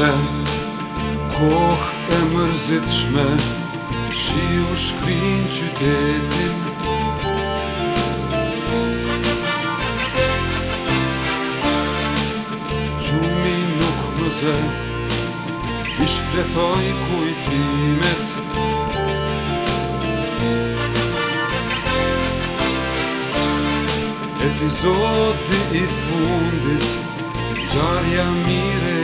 të Koh e mërzit shme Shri u shkrin qytetin Gjumi nuk më zë I shpletoj kujtimet Epizodi i fundit Gjarja mire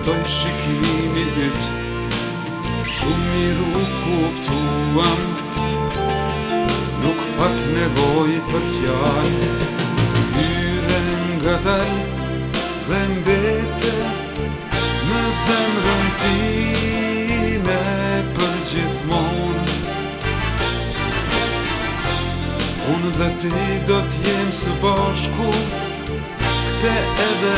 Kuptoj shikimi yt Shumë miru kuptuam Nuk pat nevoj për fjall Yren nga dal Dhe mbete Në zemrën me Për Unë dhe ti do t'jem së bashku Këte edhe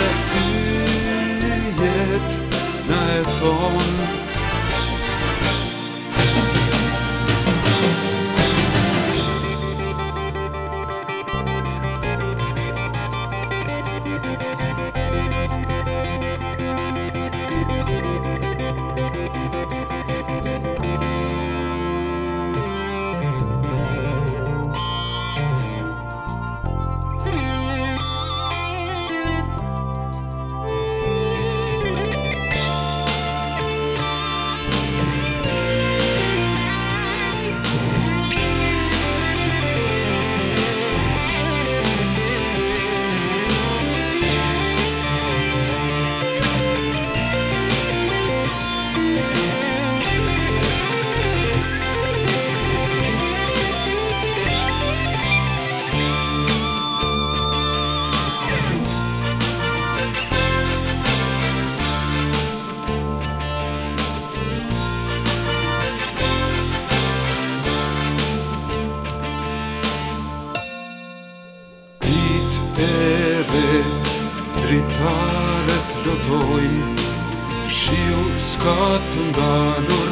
plotojnë Shiu s'ka të ndalur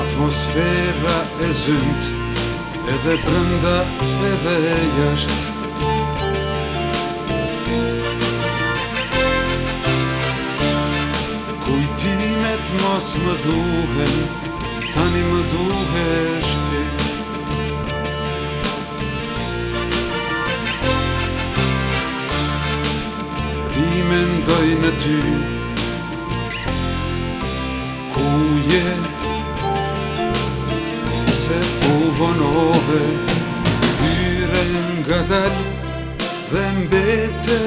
Atmosfera e zynt, Edhe brënda edhe jasht Kujtimet mos më duhen Tani më duhesht shkoj në ty Ku je Se u vonove Pyre nga dal Dhe mbete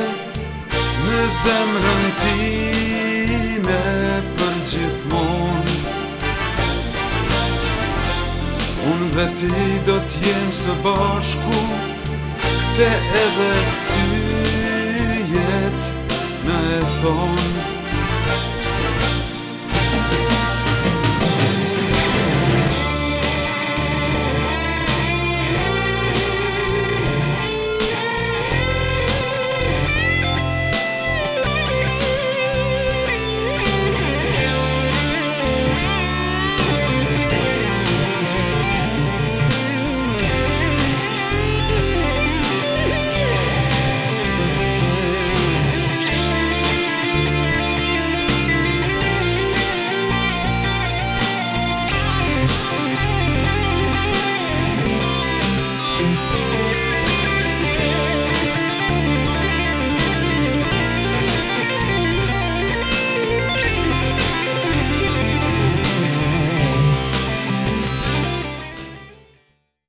Në zemrën ti Me për gjithmon Unë dhe ti do t'jem së bashku Këte edhe ty telephone